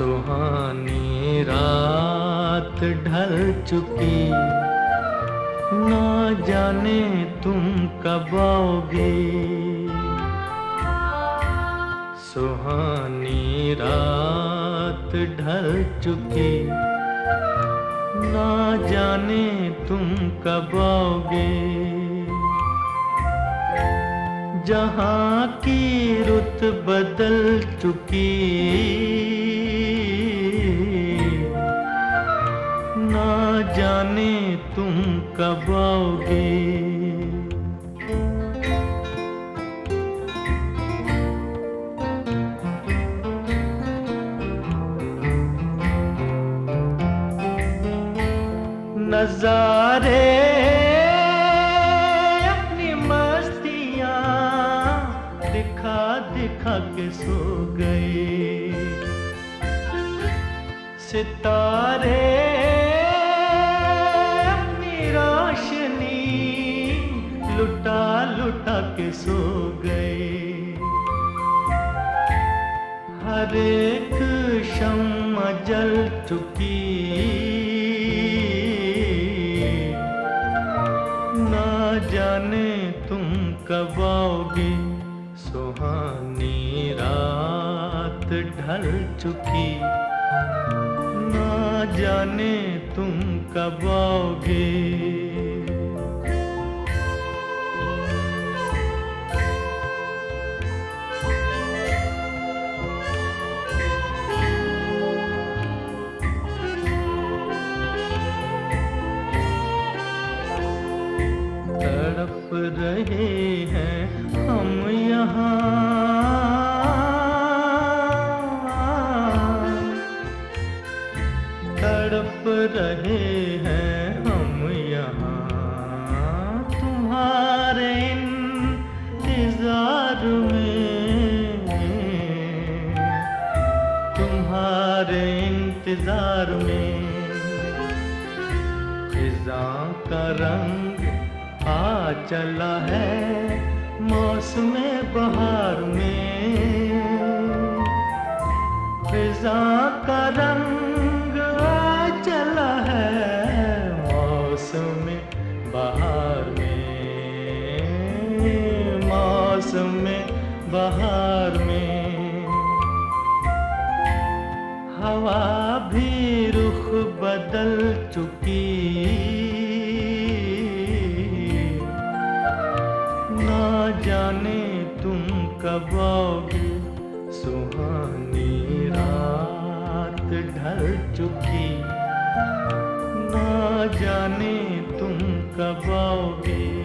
सुहानी रात ढल चुकी। ना जाने तुम कब आओगे। सुहानी रात ढल चुकी। ना जाने तुम कब आओगे। जहाँ की रुत बदल चुकी। जाने तुम कब आओगे? नजारे अपनी मस्तियाँ दिखा दिखा के सो गए। सितारे के सो गए। हर एक शम्मा जल चुकी। ना जाने तुम कब आओगे, सुहानी रात ढल चुकी। ना जाने तुम कब आओगे। रहे हैं हम यहाँ। तड़प रहे हैं हम यहाँ। तुम्हारे इंतज़ार में, तुम्हारे इंतज़ार में फिजा का रंग आ चला है मौसम बहार में। फिजा का रंग आ चला है मौसम बहार में। मौसम बहार में। हवा भी जाने तुम कब आओगे? सुहानी रात ढल चुकी। ना जाने तुम कब आओगे?